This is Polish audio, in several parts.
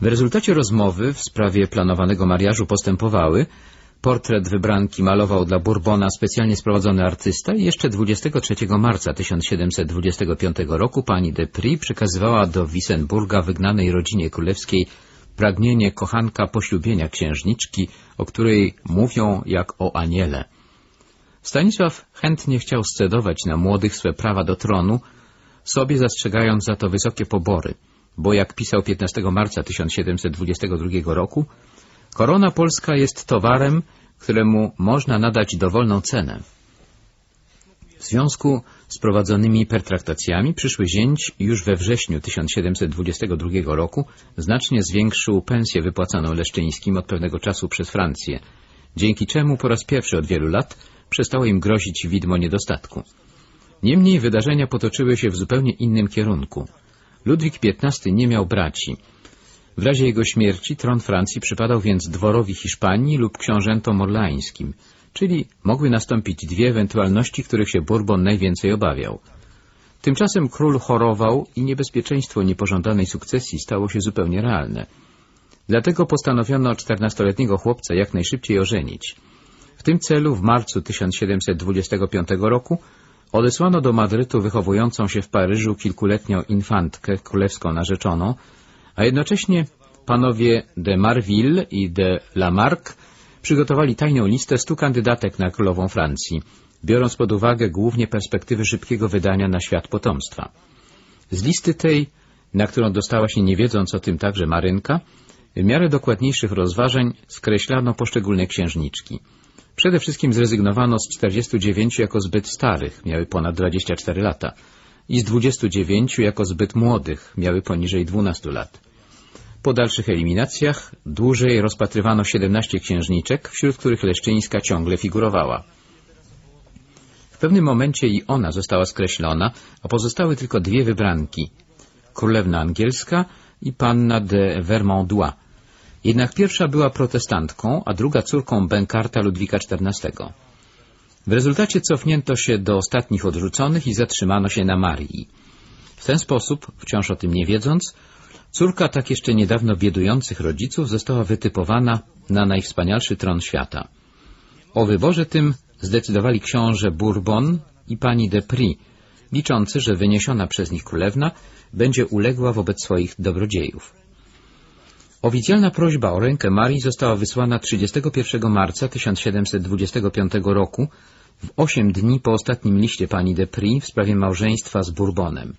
W rezultacie rozmowy w sprawie planowanego mariażu postępowały Portret wybranki malował dla Bourbona specjalnie sprowadzony artysta i jeszcze 23 marca 1725 roku pani de Prie przekazywała do Wissenburga wygnanej rodzinie królewskiej pragnienie kochanka poślubienia księżniczki, o której mówią jak o aniele. Stanisław chętnie chciał scedować na młodych swe prawa do tronu, sobie zastrzegając za to wysokie pobory, bo jak pisał 15 marca 1722 roku, korona polska jest towarem, któremu można nadać dowolną cenę. W związku z prowadzonymi pertraktacjami przyszły zięć już we wrześniu 1722 roku znacznie zwiększył pensję wypłacaną Leszczyńskim od pewnego czasu przez Francję, dzięki czemu po raz pierwszy od wielu lat przestało im grozić widmo niedostatku. Niemniej wydarzenia potoczyły się w zupełnie innym kierunku. Ludwik XV nie miał braci. W razie jego śmierci tron Francji przypadał więc dworowi Hiszpanii lub książętom orlańskim, czyli mogły nastąpić dwie ewentualności, których się Bourbon najwięcej obawiał. Tymczasem król chorował i niebezpieczeństwo niepożądanej sukcesji stało się zupełnie realne. Dlatego postanowiono czternastoletniego chłopca jak najszybciej ożenić. W tym celu w marcu 1725 roku odesłano do Madrytu wychowującą się w Paryżu kilkuletnią infantkę królewską narzeczoną, a jednocześnie panowie de Marville i de Lamarck przygotowali tajną listę stu kandydatek na królową Francji, biorąc pod uwagę głównie perspektywy szybkiego wydania na świat potomstwa. Z listy tej, na którą dostała się nie wiedząc o tym także Marynka, w miarę dokładniejszych rozważań skreślano poszczególne księżniczki. Przede wszystkim zrezygnowano z 49 jako zbyt starych, miały ponad 24 lata, i z 29 jako zbyt młodych, miały poniżej 12 lat. Po dalszych eliminacjach dłużej rozpatrywano 17 księżniczek, wśród których Leszczyńska ciągle figurowała. W pewnym momencie i ona została skreślona, a pozostały tylko dwie wybranki — królewna angielska i panna de Vermandois. Jednak pierwsza była protestantką, a druga córką Benkarta Ludwika XIV. W rezultacie cofnięto się do ostatnich odrzuconych i zatrzymano się na Marii. W ten sposób, wciąż o tym nie wiedząc, córka tak jeszcze niedawno biedujących rodziców została wytypowana na najwspanialszy tron świata. O wyborze tym zdecydowali książę Bourbon i pani de Prie, liczący, że wyniesiona przez nich królewna będzie uległa wobec swoich dobrodziejów. Oficjalna prośba o rękę Marii została wysłana 31 marca 1725 roku, w osiem dni po ostatnim liście pani de Prie w sprawie małżeństwa z Bourbonem.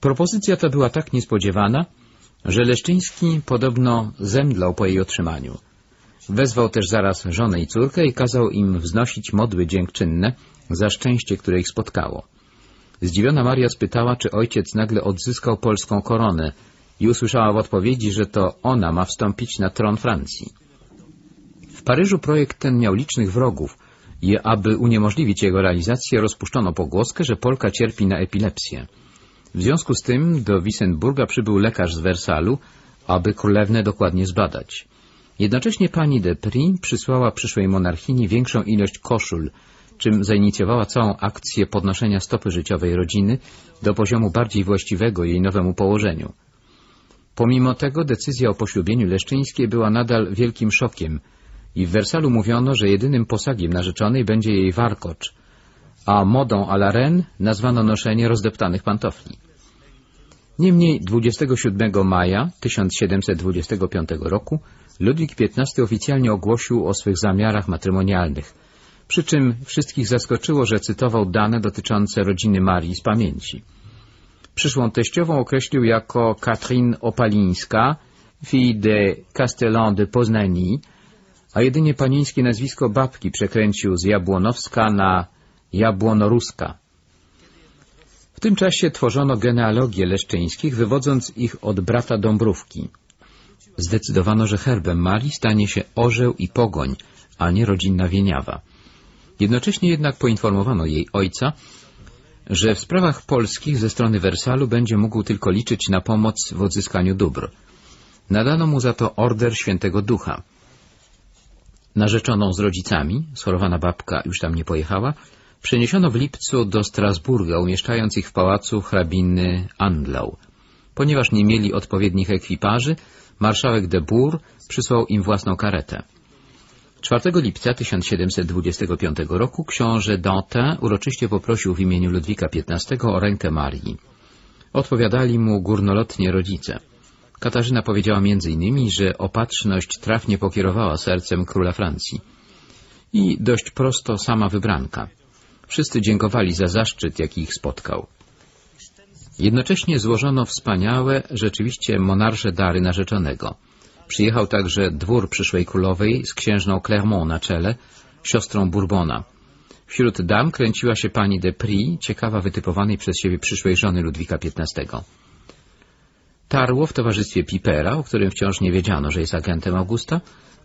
Propozycja ta była tak niespodziewana, że Leszczyński podobno zemdlał po jej otrzymaniu. Wezwał też zaraz żonę i córkę i kazał im wznosić modły dziękczynne za szczęście, które ich spotkało. Zdziwiona Maria spytała, czy ojciec nagle odzyskał polską koronę, i usłyszała w odpowiedzi, że to ona ma wstąpić na tron Francji. W Paryżu projekt ten miał licznych wrogów i aby uniemożliwić jego realizację rozpuszczono pogłoskę, że Polka cierpi na epilepsję. W związku z tym do Wissenburga przybył lekarz z Wersalu, aby królewnę dokładnie zbadać. Jednocześnie pani de Prie przysłała przyszłej monarchini większą ilość koszul, czym zainicjowała całą akcję podnoszenia stopy życiowej rodziny do poziomu bardziej właściwego jej nowemu położeniu. Pomimo tego decyzja o poślubieniu Leszczyńskiej była nadal wielkim szokiem i w Wersalu mówiono, że jedynym posagiem narzeczonej będzie jej warkocz, a modą à la reine nazwano noszenie rozdeptanych pantofli. Niemniej 27 maja 1725 roku Ludwik XV oficjalnie ogłosił o swych zamiarach matrymonialnych, przy czym wszystkich zaskoczyło, że cytował dane dotyczące rodziny Marii z pamięci. Przyszłą teściową określił jako Katrin Opalińska, fille de Castellan de Poznani, a jedynie panieńskie nazwisko babki przekręcił z Jabłonowska na Jabłonoruska. W tym czasie tworzono genealogię leszczyńskich, wywodząc ich od brata Dąbrówki. Zdecydowano, że herbem Marii stanie się orzeł i pogoń, a nie rodzinna wieniawa. Jednocześnie jednak poinformowano jej ojca, że w sprawach polskich ze strony Wersalu będzie mógł tylko liczyć na pomoc w odzyskaniu dóbr. Nadano mu za to order Świętego Ducha. Narzeczoną z rodzicami, schorowana babka już tam nie pojechała, przeniesiono w lipcu do Strasburga, umieszczając ich w pałacu hrabiny Andlau. Ponieważ nie mieli odpowiednich ekwiparzy, marszałek de Bourg przysłał im własną karetę. 4 lipca 1725 roku książę Dantin uroczyście poprosił w imieniu Ludwika XV o rękę Marii. Odpowiadali mu górnolotnie rodzice. Katarzyna powiedziała m.in., że opatrzność trafnie pokierowała sercem króla Francji. I dość prosto sama wybranka. Wszyscy dziękowali za zaszczyt, jaki ich spotkał. Jednocześnie złożono wspaniałe, rzeczywiście monarsze dary narzeczonego. Przyjechał także dwór przyszłej królowej z księżną Clermont na czele, siostrą Bourbona. Wśród dam kręciła się pani de Prie, ciekawa wytypowanej przez siebie przyszłej żony Ludwika XV. Tarło w towarzystwie Pipera, o którym wciąż nie wiedziano, że jest agentem Augusta,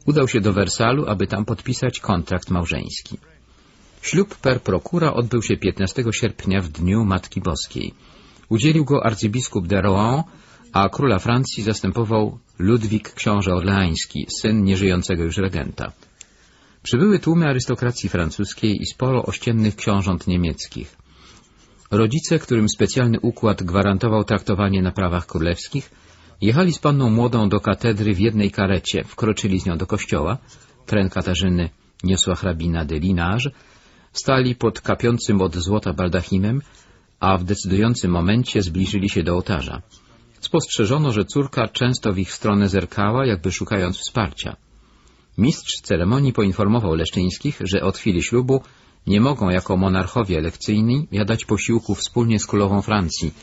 udał się do Wersalu, aby tam podpisać kontrakt małżeński. Ślub per procura odbył się 15 sierpnia w Dniu Matki Boskiej. Udzielił go arcybiskup de Rouen, a króla Francji zastępował Ludwik książę orleański, syn nieżyjącego już regenta. Przybyły tłumy arystokracji francuskiej i sporo ościennych książąt niemieckich. Rodzice, którym specjalny układ gwarantował traktowanie na prawach królewskich, jechali z panną młodą do katedry w jednej karecie, wkroczyli z nią do kościoła, tren Katarzyny niosła hrabina de Linage, stali pod kapiącym od złota baldachimem, a w decydującym momencie zbliżyli się do ołtarza. Spostrzeżono, że córka często w ich stronę zerkała, jakby szukając wsparcia. Mistrz ceremonii poinformował Leszczyńskich, że od chwili ślubu nie mogą jako monarchowie elekcyjni jadać posiłku wspólnie z królową Francji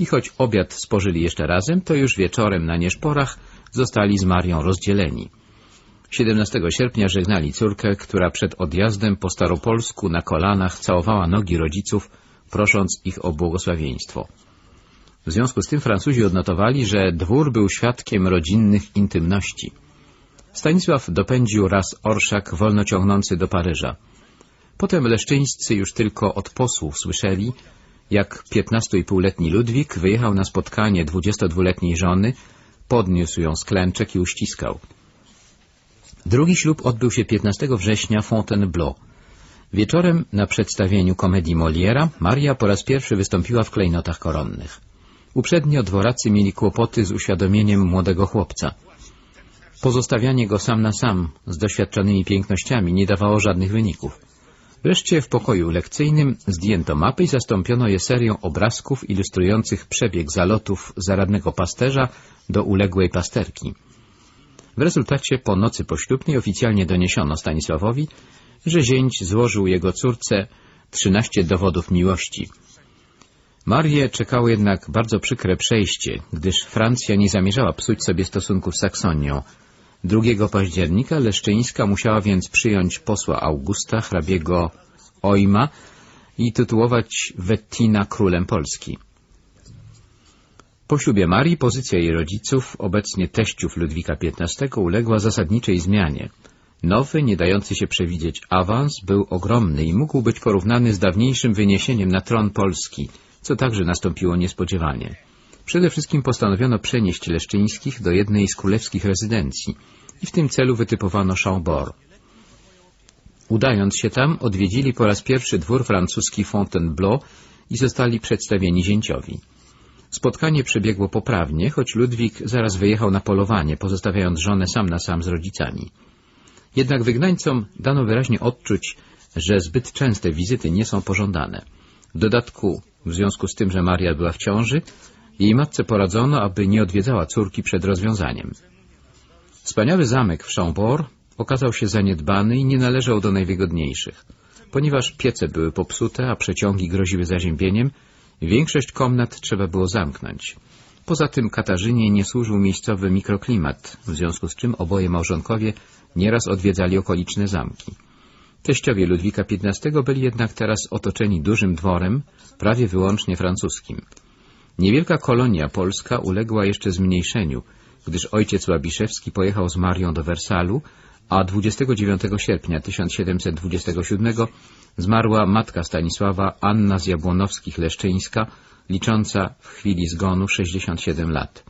i choć obiad spożyli jeszcze razem, to już wieczorem na nieszporach zostali z Marią rozdzieleni. 17 sierpnia żegnali córkę, która przed odjazdem po staropolsku na kolanach całowała nogi rodziców, prosząc ich o błogosławieństwo. W związku z tym Francuzi odnotowali, że dwór był świadkiem rodzinnych intymności. Stanisław dopędził raz orszak wolno ciągnący do Paryża. Potem leszczyńscy już tylko od posłów słyszeli, jak 15,5-letni Ludwik wyjechał na spotkanie 22-letniej żony, podniósł ją z klęczek i uściskał. Drugi ślub odbył się 15 września Fontainebleau. Wieczorem na przedstawieniu komedii Moliera Maria po raz pierwszy wystąpiła w klejnotach koronnych. Uprzednio dworacy mieli kłopoty z uświadomieniem młodego chłopca. Pozostawianie go sam na sam z doświadczonymi pięknościami nie dawało żadnych wyników. Wreszcie w pokoju lekcyjnym zdjęto mapy i zastąpiono je serią obrazków ilustrujących przebieg zalotów zaradnego pasterza do uległej pasterki. W rezultacie po nocy poślubnej oficjalnie doniesiono Stanisławowi, że zięć złożył jego córce trzynaście dowodów miłości. Marię czekało jednak bardzo przykre przejście, gdyż Francja nie zamierzała psuć sobie stosunków z Saksonią. 2 października Leszczyńska musiała więc przyjąć posła Augusta, hrabiego Ojma i tytułować Wettina królem Polski. Po ślubie Marii pozycja jej rodziców, obecnie teściów Ludwika XV, uległa zasadniczej zmianie. Nowy, nie dający się przewidzieć awans był ogromny i mógł być porównany z dawniejszym wyniesieniem na tron Polski, co także nastąpiło niespodziewanie. Przede wszystkim postanowiono przenieść Leszczyńskich do jednej z królewskich rezydencji i w tym celu wytypowano Chambord. Udając się tam, odwiedzili po raz pierwszy dwór francuski Fontainebleau i zostali przedstawieni zięciowi. Spotkanie przebiegło poprawnie, choć Ludwik zaraz wyjechał na polowanie, pozostawiając żonę sam na sam z rodzicami. Jednak wygnańcom dano wyraźnie odczuć, że zbyt częste wizyty nie są pożądane. W dodatku, w związku z tym, że Maria była w ciąży, jej matce poradzono, aby nie odwiedzała córki przed rozwiązaniem. Wspaniały zamek w Chambord okazał się zaniedbany i nie należał do najwygodniejszych. Ponieważ piece były popsute, a przeciągi groziły zaziębieniem, większość komnat trzeba było zamknąć. Poza tym Katarzynie nie służył miejscowy mikroklimat, w związku z czym oboje małżonkowie nieraz odwiedzali okoliczne zamki. Teściowie Ludwika XV byli jednak teraz otoczeni dużym dworem, prawie wyłącznie francuskim. Niewielka kolonia polska uległa jeszcze zmniejszeniu, gdyż ojciec Łabiszewski pojechał z Marią do Wersalu, a 29 sierpnia 1727 zmarła matka Stanisława Anna z Jabłonowskich-Leszczyńska, licząca w chwili zgonu 67 lat.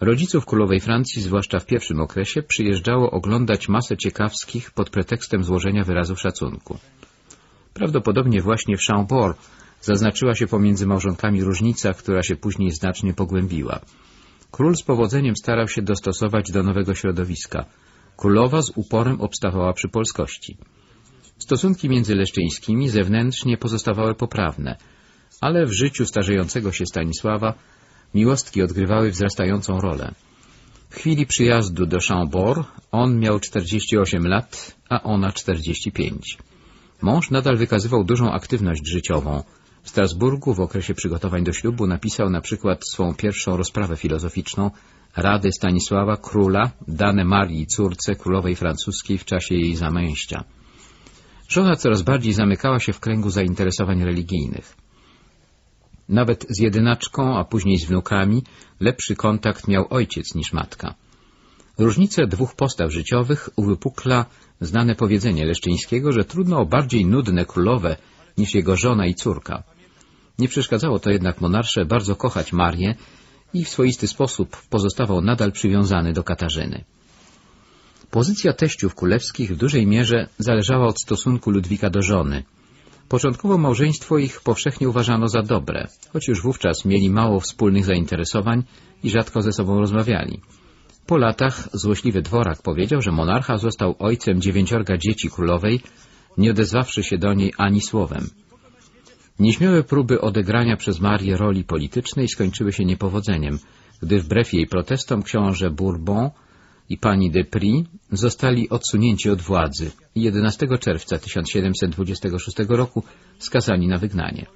Rodziców królowej Francji, zwłaszcza w pierwszym okresie, przyjeżdżało oglądać masę ciekawskich pod pretekstem złożenia wyrazów szacunku. Prawdopodobnie właśnie w Chambord Zaznaczyła się pomiędzy małżonkami różnica, która się później znacznie pogłębiła. Król z powodzeniem starał się dostosować do nowego środowiska. Królowa z uporem obstawała przy polskości. Stosunki między Leszczyńskimi zewnętrznie pozostawały poprawne, ale w życiu starzejącego się Stanisława miłostki odgrywały wzrastającą rolę. W chwili przyjazdu do Chambord on miał 48 lat, a ona 45. Mąż nadal wykazywał dużą aktywność życiową. W Strasburgu w okresie przygotowań do ślubu napisał na przykład swą pierwszą rozprawę filozoficzną Rady Stanisława Króla dane Marii córce królowej francuskiej w czasie jej zamęścia. Żona coraz bardziej zamykała się w kręgu zainteresowań religijnych. Nawet z jedynaczką, a później z wnukami, lepszy kontakt miał ojciec niż matka. Różnice dwóch postaw życiowych uwypukla znane powiedzenie Leszczyńskiego, że trudno o bardziej nudne królowe niż jego żona i córka. Nie przeszkadzało to jednak monarsze bardzo kochać Marię i w swoisty sposób pozostawał nadal przywiązany do Katarzyny. Pozycja teściów królewskich w dużej mierze zależała od stosunku Ludwika do żony. Początkowo małżeństwo ich powszechnie uważano za dobre, choć już wówczas mieli mało wspólnych zainteresowań i rzadko ze sobą rozmawiali. Po latach złośliwy dworak powiedział, że monarcha został ojcem dziewięciorga dzieci królowej, nie odezwawszy się do niej ani słowem. Nieśmiałe próby odegrania przez Marię roli politycznej skończyły się niepowodzeniem, gdy wbrew jej protestom książę Bourbon i pani de Prie zostali odsunięci od władzy i 11 czerwca 1726 roku skazani na wygnanie.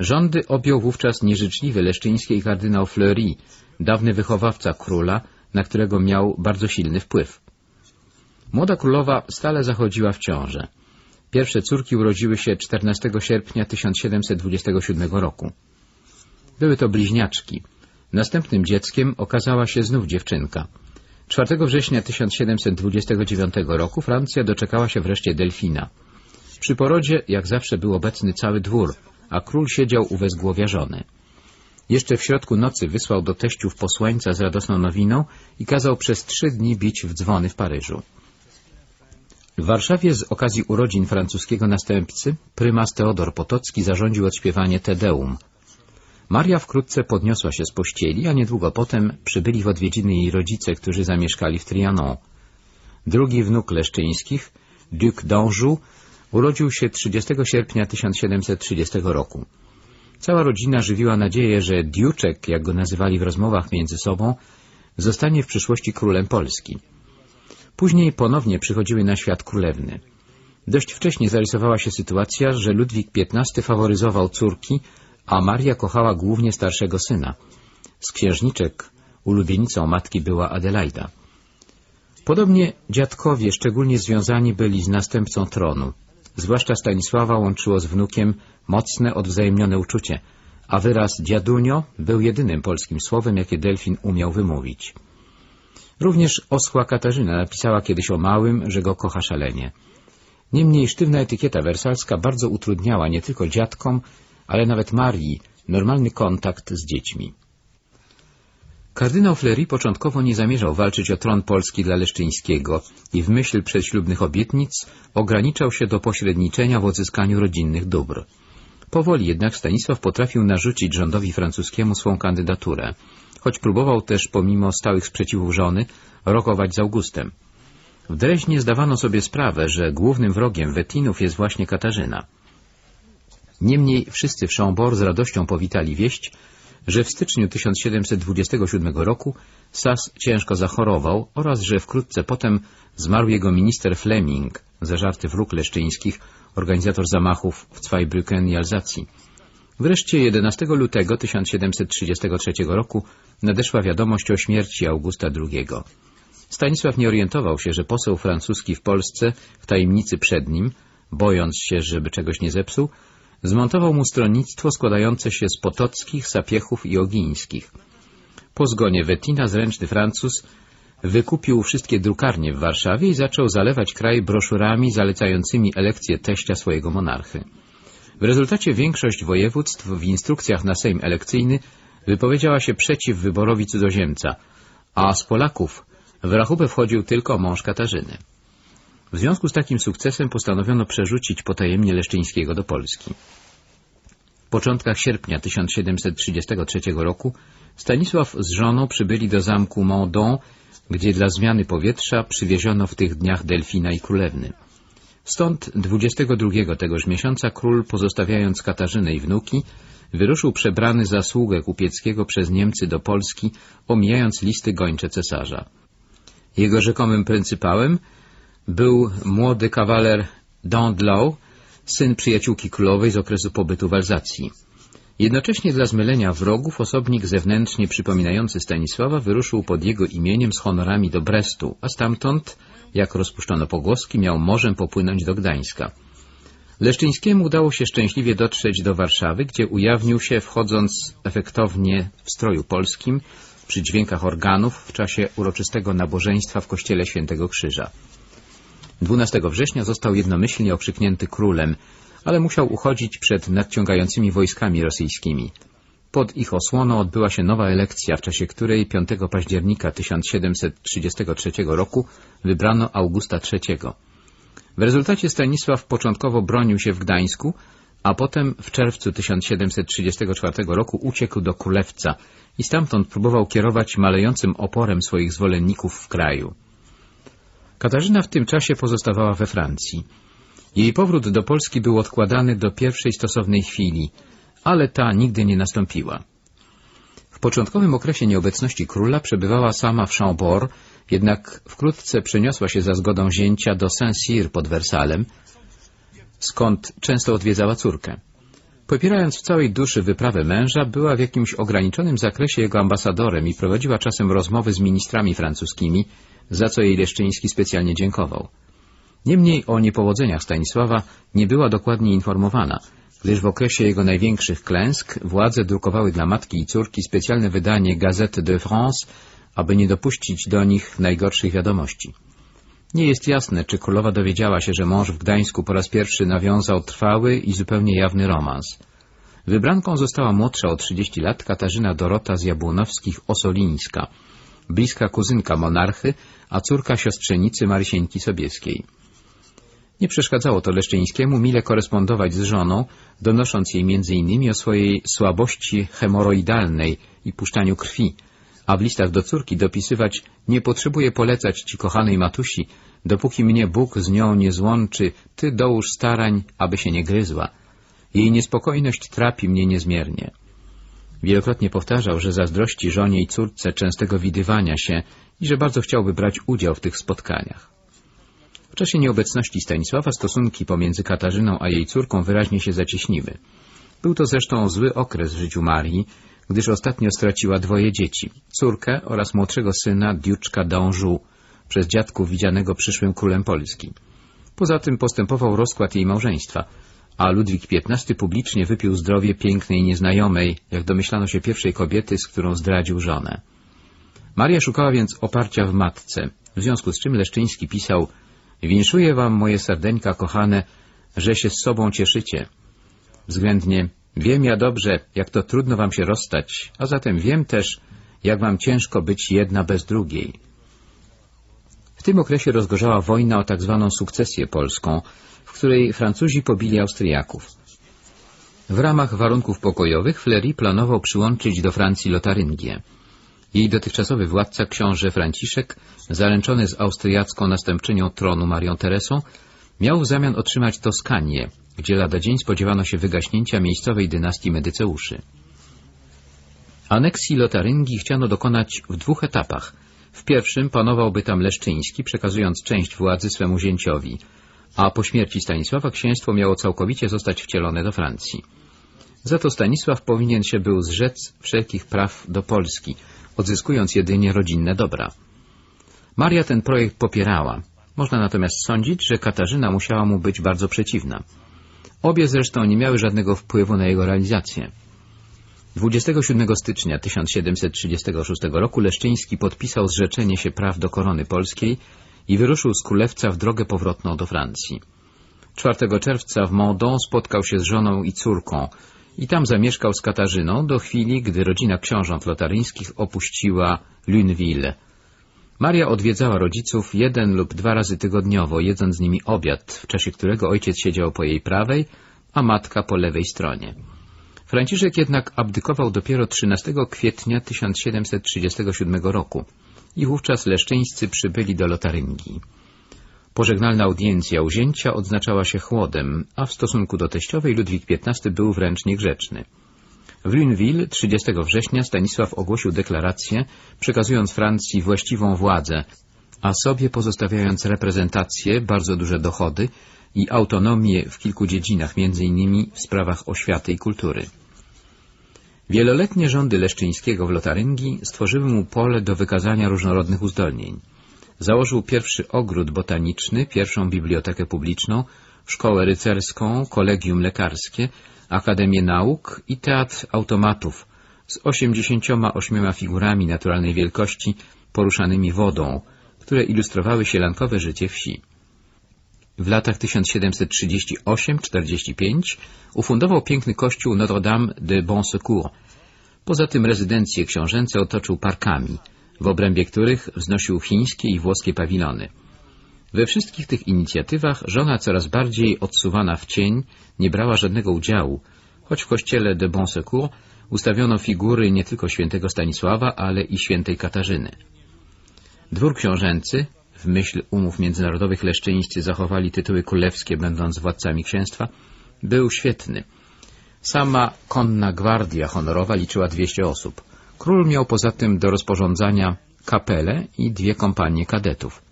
Rządy objął wówczas nieżyczliwy leszczyński kardynał Fleury, dawny wychowawca króla, na którego miał bardzo silny wpływ. Młoda królowa stale zachodziła w ciążę. Pierwsze córki urodziły się 14 sierpnia 1727 roku. Były to bliźniaczki. Następnym dzieckiem okazała się znów dziewczynka. 4 września 1729 roku Francja doczekała się wreszcie Delfina. Przy porodzie, jak zawsze, był obecny cały dwór, a król siedział u wezgłowia żony. Jeszcze w środku nocy wysłał do teściów posłańca z radosną nowiną i kazał przez trzy dni bić w dzwony w Paryżu. W Warszawie z okazji urodzin francuskiego następcy prymas Teodor Potocki zarządził odśpiewanie Tedeum. Maria wkrótce podniosła się z pościeli, a niedługo potem przybyli w odwiedziny jej rodzice, którzy zamieszkali w Trianon. Drugi wnuk Leszczyńskich, Duc d'Anjou, urodził się 30 sierpnia 1730 roku. Cała rodzina żywiła nadzieję, że Diuczek, jak go nazywali w rozmowach między sobą, zostanie w przyszłości królem Polski. Później ponownie przychodziły na świat królewny. Dość wcześnie zarysowała się sytuacja, że Ludwik XV faworyzował córki, a Maria kochała głównie starszego syna. Z księżniczek ulubienicą matki była Adelaida. Podobnie dziadkowie szczególnie związani byli z następcą tronu. Zwłaszcza Stanisława łączyło z wnukiem mocne, odwzajemnione uczucie, a wyraz dziadunio był jedynym polskim słowem, jakie Delfin umiał wymówić. Również oschła Katarzyna napisała kiedyś o małym, że go kocha szalenie. Niemniej sztywna etykieta wersalska bardzo utrudniała nie tylko dziadkom, ale nawet Marii normalny kontakt z dziećmi. Kardynał Fleury początkowo nie zamierzał walczyć o tron Polski dla Leszczyńskiego i w myśl przedślubnych obietnic ograniczał się do pośredniczenia w odzyskaniu rodzinnych dóbr. Powoli jednak Stanisław potrafił narzucić rządowi francuskiemu swą kandydaturę, choć próbował też pomimo stałych sprzeciwów żony rokować z Augustem. W Dreźnie zdawano sobie sprawę, że głównym wrogiem Wetinów jest właśnie Katarzyna. Niemniej wszyscy w Chambord z radością powitali wieść, że w styczniu 1727 roku Sas ciężko zachorował oraz że wkrótce potem zmarł jego minister Fleming, zażarty wróg leszczyńskich, organizator zamachów w Zweibrücken i Alzacji. Wreszcie 11 lutego 1733 roku nadeszła wiadomość o śmierci Augusta II. Stanisław nie orientował się, że poseł francuski w Polsce w tajemnicy przed nim, bojąc się, żeby czegoś nie zepsuł, zmontował mu stronnictwo składające się z potockich, sapiechów i ogińskich. Po zgonie Wettina zręczny Francuz wykupił wszystkie drukarnie w Warszawie i zaczął zalewać kraj broszurami zalecającymi elekcję teścia swojego monarchy. W rezultacie większość województw w instrukcjach na Sejm elekcyjny wypowiedziała się przeciw wyborowi cudzoziemca, a z Polaków w rachubę wchodził tylko mąż Katarzyny. W związku z takim sukcesem postanowiono przerzucić potajemnie Leszczyńskiego do Polski. początkach sierpnia 1733 roku Stanisław z żoną przybyli do zamku Mondon, gdzie dla zmiany powietrza przywieziono w tych dniach delfina i królewny. Stąd 22 tegoż miesiąca król, pozostawiając Katarzynę i wnuki, wyruszył przebrany za sługę kupieckiego przez Niemcy do Polski, omijając listy gończe cesarza. Jego rzekomym pryncypałem był młody kawaler Dandlau, syn przyjaciółki królowej z okresu pobytu w Alzacji. Jednocześnie dla zmylenia wrogów osobnik zewnętrznie przypominający Stanisława wyruszył pod jego imieniem z honorami do Brestu, a stamtąd, jak rozpuszczono pogłoski, miał morzem popłynąć do Gdańska. Leszczyńskiemu udało się szczęśliwie dotrzeć do Warszawy, gdzie ujawnił się, wchodząc efektownie w stroju polskim, przy dźwiękach organów w czasie uroczystego nabożeństwa w kościele Świętego Krzyża. 12 września został jednomyślnie okrzyknięty królem, ale musiał uchodzić przed nadciągającymi wojskami rosyjskimi. Pod ich osłoną odbyła się nowa elekcja, w czasie której 5 października 1733 roku wybrano Augusta III. W rezultacie Stanisław początkowo bronił się w Gdańsku, a potem w czerwcu 1734 roku uciekł do Królewca i stamtąd próbował kierować malejącym oporem swoich zwolenników w kraju. Katarzyna w tym czasie pozostawała we Francji. Jej powrót do Polski był odkładany do pierwszej stosownej chwili, ale ta nigdy nie nastąpiła. W początkowym okresie nieobecności króla przebywała sama w Chambord, jednak wkrótce przeniosła się za zgodą zięcia do Saint-Cyr pod Wersalem, skąd często odwiedzała córkę. Popierając w całej duszy wyprawę męża, była w jakimś ograniczonym zakresie jego ambasadorem i prowadziła czasem rozmowy z ministrami francuskimi, za co jej Leszczyński specjalnie dziękował. Niemniej o niepowodzeniach Stanisława nie była dokładnie informowana, gdyż w okresie jego największych klęsk władze drukowały dla matki i córki specjalne wydanie Gazette de France, aby nie dopuścić do nich najgorszych wiadomości. Nie jest jasne, czy królowa dowiedziała się, że mąż w Gdańsku po raz pierwszy nawiązał trwały i zupełnie jawny romans. Wybranką została młodsza o 30 lat Katarzyna Dorota z Jabłonowskich Osolińska, bliska kuzynka monarchy, a córka siostrzenicy Marysieńki Sobieskiej. Nie przeszkadzało to Leszczyńskiemu mile korespondować z żoną, donosząc jej innymi o swojej słabości hemoroidalnej i puszczaniu krwi, a w listach do córki dopisywać nie potrzebuję polecać ci kochanej matusi, dopóki mnie Bóg z nią nie złączy, ty dołóż starań, aby się nie gryzła. Jej niespokojność trapi mnie niezmiernie. Wielokrotnie powtarzał, że zazdrości żonie i córce częstego widywania się i że bardzo chciałby brać udział w tych spotkaniach. W czasie nieobecności Stanisława stosunki pomiędzy Katarzyną a jej córką wyraźnie się zacieśniły. Był to zresztą zły okres w życiu Marii, gdyż ostatnio straciła dwoje dzieci, córkę oraz młodszego syna Diuczka d'Anjou, przez dziadków widzianego przyszłym królem Polski. Poza tym postępował rozkład jej małżeństwa, a Ludwik XV publicznie wypił zdrowie pięknej nieznajomej, jak domyślano się pierwszej kobiety, z którą zdradził żonę. Maria szukała więc oparcia w matce, w związku z czym Leszczyński pisał Winszuję wam, moje serdeńka kochane, że się z sobą cieszycie. Względnie wiem ja dobrze, jak to trudno wam się rozstać, a zatem wiem też, jak wam ciężko być jedna bez drugiej. W tym okresie rozgorzała wojna o tak zwaną sukcesję polską, w której Francuzi pobili Austriaków. W ramach warunków pokojowych Fleury planował przyłączyć do Francji Lotaryngię. Jej dotychczasowy władca, książę Franciszek, zaręczony z austriacką następczynią tronu Marią Teresą, miał w zamian otrzymać Toskanię, gdzie lada dzień spodziewano się wygaśnięcia miejscowej dynastii Medyceuszy. Aneksji Lotaryngii chciano dokonać w dwóch etapach. W pierwszym panowałby tam Leszczyński, przekazując część władzy swemu zięciowi, a po śmierci Stanisława księstwo miało całkowicie zostać wcielone do Francji. Za to Stanisław powinien się był zrzec wszelkich praw do Polski, odzyskując jedynie rodzinne dobra. Maria ten projekt popierała. Można natomiast sądzić, że Katarzyna musiała mu być bardzo przeciwna. Obie zresztą nie miały żadnego wpływu na jego realizację. 27 stycznia 1736 roku Leszczyński podpisał zrzeczenie się praw do korony polskiej i wyruszył z Królewca w drogę powrotną do Francji. 4 czerwca w Mondon spotkał się z żoną i córką, i tam zamieszkał z Katarzyną do chwili, gdy rodzina książąt lotaryńskich opuściła Luneville. Maria odwiedzała rodziców jeden lub dwa razy tygodniowo, jedząc z nimi obiad, w czasie którego ojciec siedział po jej prawej, a matka po lewej stronie. Franciszek jednak abdykował dopiero 13 kwietnia 1737 roku i wówczas leszczyńscy przybyli do Lotaryngii. Pożegnalna audiencja uzięcia odznaczała się chłodem, a w stosunku do teściowej Ludwik XV był wręcz niegrzeczny. W Luneville 30 września Stanisław ogłosił deklarację, przekazując Francji właściwą władzę, a sobie pozostawiając reprezentację, bardzo duże dochody i autonomię w kilku dziedzinach, m.in. w sprawach oświaty i kultury. Wieloletnie rządy Leszczyńskiego w Lotaryngii stworzyły mu pole do wykazania różnorodnych uzdolnień. Założył pierwszy ogród botaniczny, pierwszą bibliotekę publiczną, szkołę rycerską, kolegium lekarskie, Akademię Nauk i Teatr Automatów z 88 figurami naturalnej wielkości poruszanymi wodą, które ilustrowały sielankowe życie wsi. W latach 1738-45 ufundował piękny kościół Notre-Dame de Bon Secours. Poza tym rezydencje książęce otoczył parkami, w obrębie których wznosił chińskie i włoskie pawilony. We wszystkich tych inicjatywach żona coraz bardziej odsuwana w cień nie brała żadnego udziału, choć w kościele de Bon Secours ustawiono figury nie tylko świętego Stanisława, ale i świętej Katarzyny. Dwór książęcy, w myśl umów międzynarodowych leszczyńscy zachowali tytuły królewskie, będąc władcami księstwa, był świetny. Sama konna gwardia honorowa liczyła 200 osób. Król miał poza tym do rozporządzania kapelę i dwie kompanie kadetów.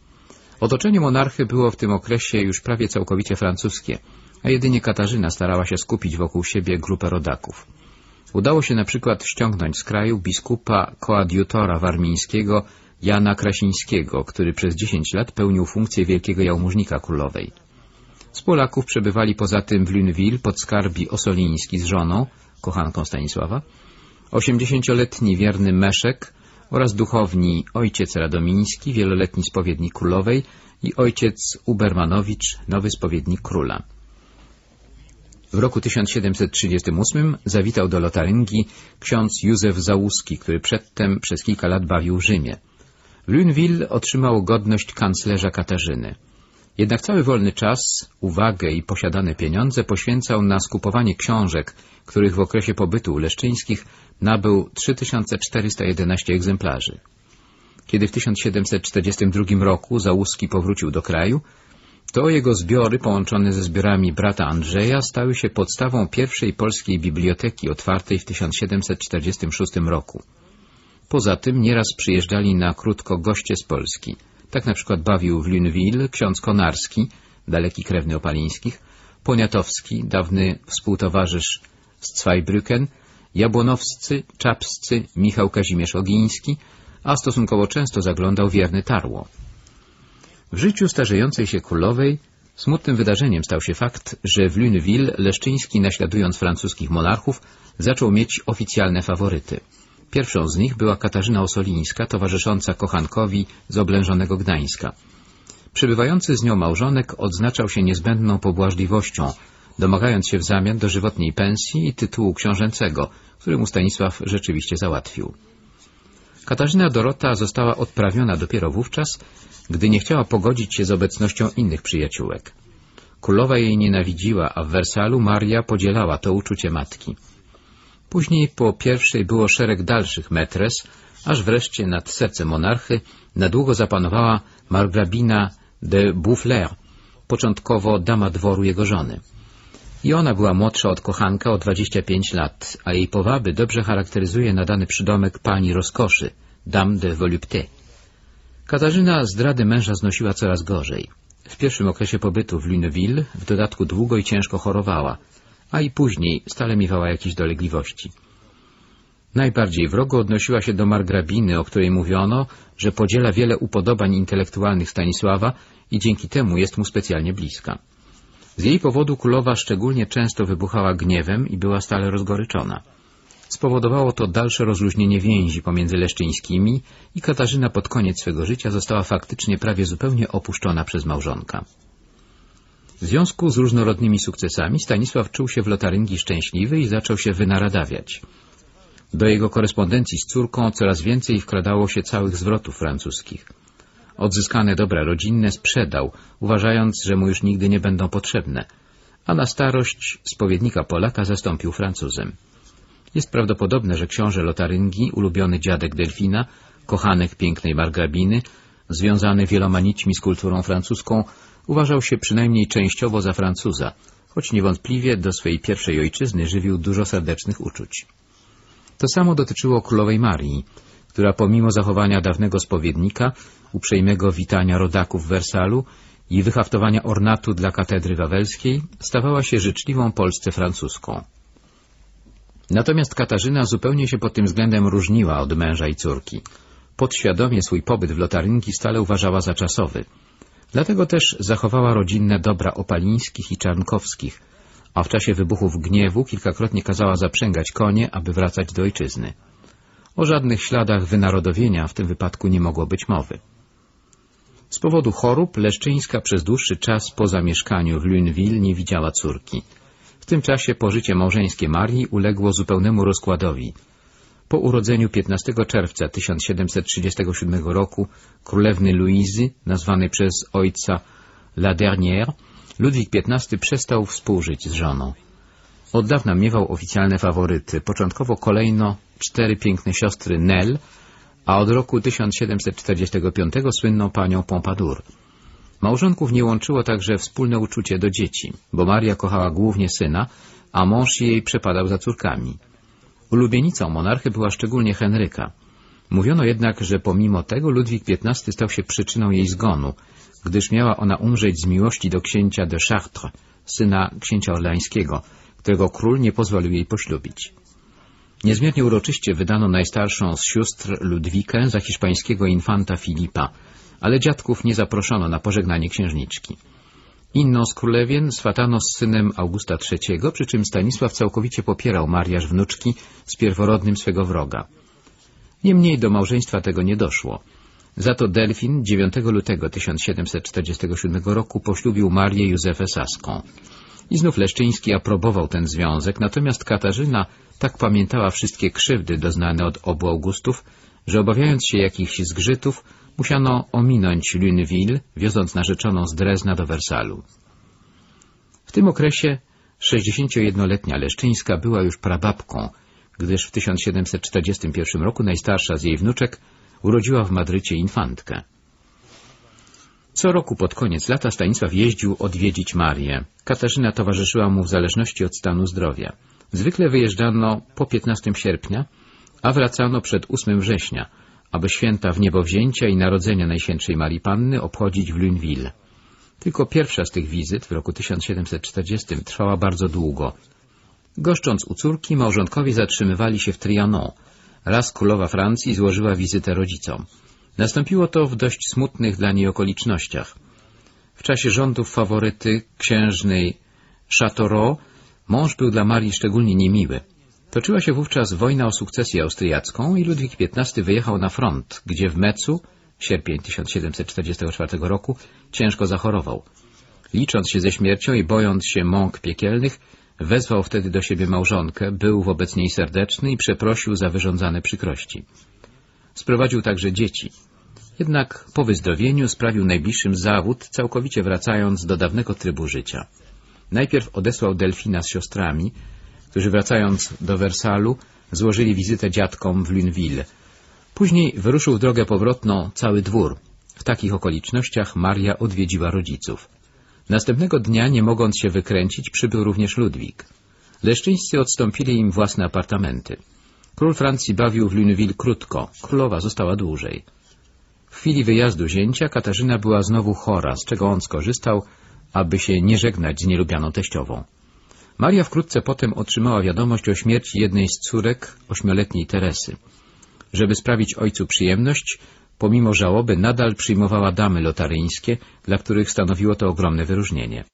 Otoczenie monarchy było w tym okresie już prawie całkowicie francuskie, a jedynie Katarzyna starała się skupić wokół siebie grupę rodaków. Udało się na przykład ściągnąć z kraju biskupa koadiutora warmińskiego Jana Krasińskiego, który przez 10 lat pełnił funkcję wielkiego jałmużnika królowej. Z Polaków przebywali poza tym w Luneville podskarbi Osoliński z żoną, kochanką Stanisława, 80-letni wierny Meszek oraz duchowni ojciec Radomiński, wieloletni spowiednik królowej i ojciec Ubermanowicz, nowy spowiednik króla. W roku 1738 zawitał do Lotaryngii ksiądz Józef Załuski, który przedtem przez kilka lat bawił w Rzymie. W Luneville otrzymał godność kanclerza Katarzyny. Jednak cały wolny czas, uwagę i posiadane pieniądze poświęcał na skupowanie książek, których w okresie pobytu u Leszczyńskich nabył 3411 egzemplarzy. Kiedy w 1742 roku Załuski powrócił do kraju, to jego zbiory połączone ze zbiorami brata Andrzeja stały się podstawą pierwszej polskiej biblioteki otwartej w 1746 roku. Poza tym nieraz przyjeżdżali na krótko goście z Polski. Tak na przykład bawił w Luneville ksiądz Konarski, daleki krewny Opalińskich, Poniatowski, dawny współtowarzysz z Zweibrücken, Jabłonowscy, Czapscy, Michał Kazimierz Ogiński, a stosunkowo często zaglądał wierny Tarło. W życiu starzejącej się królowej smutnym wydarzeniem stał się fakt, że w Luneville Leszczyński, naśladując francuskich monarchów, zaczął mieć oficjalne faworyty. Pierwszą z nich była Katarzyna Osolińska, towarzysząca kochankowi z oblężonego Gdańska. Przybywający z nią małżonek odznaczał się niezbędną pobłażliwością, domagając się w zamian dożywotniej pensji i tytułu książęcego, który mu Stanisław rzeczywiście załatwił. Katarzyna Dorota została odprawiona dopiero wówczas, gdy nie chciała pogodzić się z obecnością innych przyjaciółek. Królowa jej nienawidziła, a w Wersalu Maria podzielała to uczucie matki. Później po pierwszej było szereg dalszych metres, aż wreszcie nad sercem monarchy na długo zapanowała margrabina de Boufflers, początkowo dama dworu jego żony. I ona była młodsza od kochanka o 25 lat, a jej powaby dobrze charakteryzuje nadany przydomek pani rozkoszy, dame de volupté. Katarzyna zdrady męża znosiła coraz gorzej. W pierwszym okresie pobytu w Luneville w dodatku długo i ciężko chorowała, a i później stale miewała jakieś dolegliwości. Najbardziej wrogo odnosiła się do margrabiny, o której mówiono, że podziela wiele upodobań intelektualnych Stanisława i dzięki temu jest mu specjalnie bliska. Z jej powodu królowa szczególnie często wybuchała gniewem i była stale rozgoryczona. Spowodowało to dalsze rozluźnienie więzi pomiędzy Leszczyńskimi i Katarzyna pod koniec swego życia została faktycznie prawie zupełnie opuszczona przez małżonka. W związku z różnorodnymi sukcesami Stanisław czuł się w Lotaryngii szczęśliwy i zaczął się wynaradawiać. Do jego korespondencji z córką coraz więcej wkradało się całych zwrotów francuskich. Odzyskane dobra rodzinne sprzedał, uważając, że mu już nigdy nie będą potrzebne, a na starość spowiednika Polaka zastąpił Francuzem. Jest prawdopodobne, że książę Lotaryngi, ulubiony dziadek Delfina, kochanek pięknej margrabiny, związany wieloma nićmi z kulturą francuską, uważał się przynajmniej częściowo za Francuza, choć niewątpliwie do swej pierwszej ojczyzny żywił dużo serdecznych uczuć. To samo dotyczyło królowej Marii, która pomimo zachowania dawnego spowiednika, uprzejmego witania rodaków w Wersalu i wyhaftowania ornatu dla katedry wawelskiej, stawała się życzliwą Polsce francuską. Natomiast Katarzyna zupełnie się pod tym względem różniła od męża i córki. Podświadomie swój pobyt w Lotarynki stale uważała za czasowy. Dlatego też zachowała rodzinne dobra Opalińskich i Czarnkowskich, a w czasie wybuchów gniewu kilkakrotnie kazała zaprzęgać konie, aby wracać do ojczyzny. O żadnych śladach wynarodowienia w tym wypadku nie mogło być mowy. Z powodu chorób Leszczyńska przez dłuższy czas po zamieszkaniu w Luneville nie widziała córki. W tym czasie pożycie małżeńskie Marii uległo zupełnemu rozkładowi. Po urodzeniu 15 czerwca 1737 roku królewny Luizy, nazwanej przez ojca La Dernière, Ludwik XV przestał współżyć z żoną. Od dawna miewał oficjalne faworyty, początkowo kolejno cztery piękne siostry Nell, a od roku 1745 słynną panią Pompadour. Małżonków nie łączyło także wspólne uczucie do dzieci, bo Maria kochała głównie syna, a mąż jej przepadał za córkami. Ulubienicą monarchy była szczególnie Henryka. Mówiono jednak, że pomimo tego Ludwik XV stał się przyczyną jej zgonu, gdyż miała ona umrzeć z miłości do księcia de Chartres, syna księcia orleańskiego, którego król nie pozwolił jej poślubić. Niezmiernie uroczyście wydano najstarszą z sióstr Ludwikę za hiszpańskiego infanta Filipa, ale dziadków nie zaproszono na pożegnanie księżniczki. Inną z królewien swatano z synem Augusta III, przy czym Stanisław całkowicie popierał mariaż wnuczki z pierworodnym swego wroga. Niemniej do małżeństwa tego nie doszło. Za to Delfin 9 lutego 1747 roku poślubił Marię Józefę Saską. I znów Leszczyński aprobował ten związek, natomiast Katarzyna tak pamiętała wszystkie krzywdy doznane od obu Augustów, że obawiając się jakichś zgrzytów, musiano ominąć Luneville, wioząc narzeczoną z Drezna do Wersalu. W tym okresie 61-letnia Leszczyńska była już prababką, gdyż w 1741 roku najstarsza z jej wnuczek urodziła w Madrycie infantkę. Co roku pod koniec lata Stanisław jeździł odwiedzić Marię. Katarzyna towarzyszyła mu w zależności od stanu zdrowia. Zwykle wyjeżdżano po 15 sierpnia, a wracano przed 8 września, aby święta w niebowzięcia i narodzenia Najświętszej Marii Panny obchodzić w Luneville. Tylko pierwsza z tych wizyt w roku 1740 trwała bardzo długo. Goszcząc u córki, małżonkowie zatrzymywali się w Trianon. Raz królowa Francji złożyła wizytę rodzicom. Nastąpiło to w dość smutnych dla niej okolicznościach. W czasie rządów faworyty księżnej Châteauroux mąż był dla Marii szczególnie niemiły. Toczyła się wówczas wojna o sukcesję austriacką i Ludwik XV wyjechał na front, gdzie w Mecu, sierpień 1744 roku, ciężko zachorował. Licząc się ze śmiercią i bojąc się mąk piekielnych, wezwał wtedy do siebie małżonkę, był wobec niej serdeczny i przeprosił za wyrządzane przykrości. Sprowadził także dzieci. Jednak po wyzdrowieniu sprawił najbliższym zawód, całkowicie wracając do dawnego trybu życia. Najpierw odesłał Delfina z siostrami, którzy wracając do Wersalu złożyli wizytę dziadkom w Luneville. Później wyruszył w drogę powrotną cały dwór. W takich okolicznościach Maria odwiedziła rodziców. Następnego dnia, nie mogąc się wykręcić, przybył również Ludwik. Leszczyńscy odstąpili im własne apartamenty. Król Francji bawił w Luneville krótko, królowa została dłużej. Chwili wyjazdu zięcia Katarzyna była znowu chora, z czego on skorzystał, aby się nie żegnać z nielubianą teściową. Maria wkrótce potem otrzymała wiadomość o śmierci jednej z córek, ośmioletniej Teresy. Żeby sprawić ojcu przyjemność, pomimo żałoby nadal przyjmowała damy lotaryńskie, dla których stanowiło to ogromne wyróżnienie.